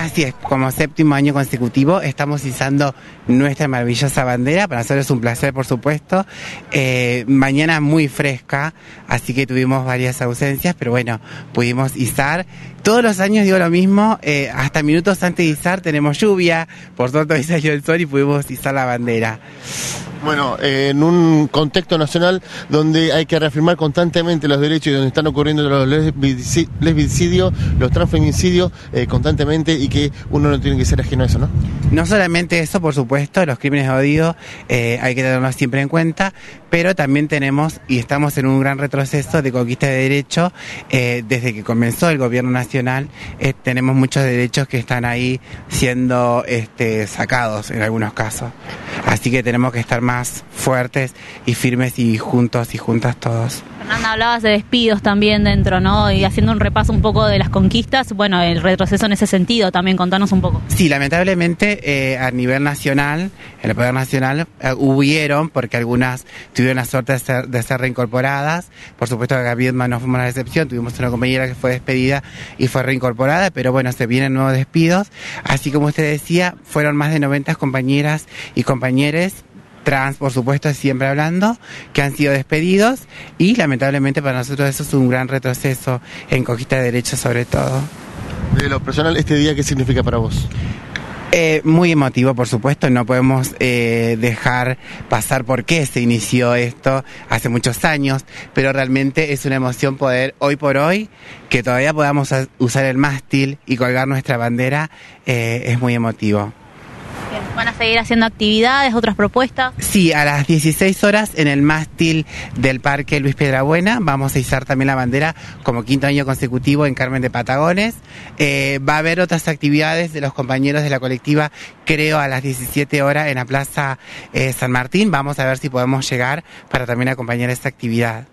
Así es, como séptimo año consecutivo estamos izando nuestra maravillosa bandera. Para nosotros es un placer, por supuesto. Eh, mañana muy fresca, así que tuvimos varias ausencias, pero bueno, pudimos izar. Todos los años digo lo mismo, eh, hasta minutos antes de izar tenemos lluvia, por suerte hoy salió el sol y pudimos izar la bandera. Bueno, eh, en un contexto nacional donde hay que reafirmar constantemente los derechos y donde están ocurriendo los lesbici- lesbicidios, los transfeminicidios eh, constantemente y que uno no tiene que ser ajeno a eso, ¿no? No solamente eso, por supuesto, los crímenes de odio eh, hay que tenerlos siempre en cuenta, pero también tenemos y estamos en un gran retroceso de conquista de derechos. eh, desde que comenzó el gobierno nacional, eh, tenemos muchos derechos que están ahí siendo este, sacados en algunos casos. Así que tenemos que estar más fuertes y firmes y juntos y juntas todos. Fernanda, hablabas de despidos también dentro, ¿no? Y haciendo un repaso un poco de las conquistas, bueno, el retroceso en ese sentido también, contanos un poco. Sí, lamentablemente eh, a nivel nacional, en el Poder Nacional, eh, hubieron, porque algunas tuvieron la suerte de ser, de ser reincorporadas. Por supuesto que Edman no fuimos la excepción, tuvimos una compañera que fue despedida y fue reincorporada, pero bueno, se vienen nuevos despidos. Así como usted decía, fueron más de 90 compañeras y compañeros trans, por supuesto, siempre hablando, que han sido despedidos y lamentablemente para nosotros eso es un gran retroceso en conquista de derechos sobre todo. De lo personal, este día, ¿qué significa para vos? Eh, muy emotivo, por supuesto, no podemos eh, dejar pasar por qué se inició esto hace muchos años, pero realmente es una emoción poder hoy por hoy que todavía podamos usar el mástil y colgar nuestra bandera, eh, es muy emotivo. ¿Van a seguir haciendo actividades, otras propuestas? Sí, a las 16 horas en el mástil del Parque Luis Piedrabuena vamos a izar también la bandera como quinto año consecutivo en Carmen de Patagones. Eh, va a haber otras actividades de los compañeros de la colectiva, creo a las 17 horas en la Plaza eh, San Martín. Vamos a ver si podemos llegar para también acompañar esta actividad.